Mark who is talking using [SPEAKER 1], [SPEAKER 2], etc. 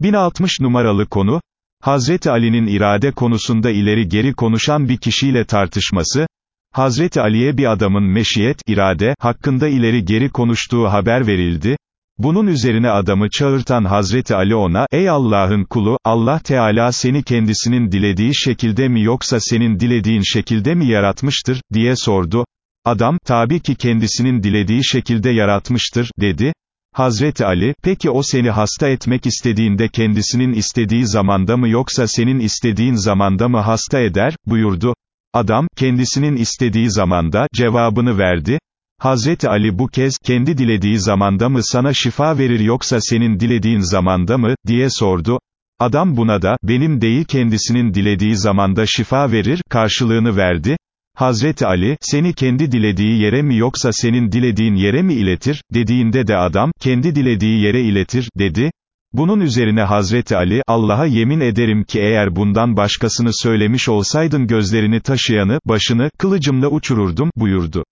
[SPEAKER 1] 1060 numaralı konu, Hazreti Ali'nin irade konusunda ileri geri konuşan bir kişiyle tartışması, Hazreti Ali'ye bir adamın meşiyet, irade, hakkında ileri geri konuştuğu haber verildi, bunun üzerine adamı çağırtan Hazreti Ali ona, ey Allah'ın kulu, Allah Teala seni kendisinin dilediği şekilde mi yoksa senin dilediğin şekilde mi yaratmıştır, diye sordu. Adam, tabi ki kendisinin dilediği şekilde yaratmıştır, dedi. Hazreti Ali, peki o seni hasta etmek istediğinde kendisinin istediği zamanda mı yoksa senin istediğin zamanda mı hasta eder, buyurdu. Adam, kendisinin istediği zamanda, cevabını verdi. Hazreti Ali bu kez, kendi dilediği zamanda mı sana şifa verir yoksa senin dilediğin zamanda mı, diye sordu. Adam buna da, benim değil kendisinin dilediği zamanda şifa verir, karşılığını verdi. Hazreti Ali, seni kendi dilediği yere mi yoksa senin dilediğin yere mi iletir, dediğinde de adam, kendi dilediği yere iletir, dedi. Bunun üzerine Hazreti Ali, Allah'a yemin ederim ki eğer bundan başkasını söylemiş olsaydın gözlerini taşıyanı, başını, kılıcımla uçururdum, buyurdu.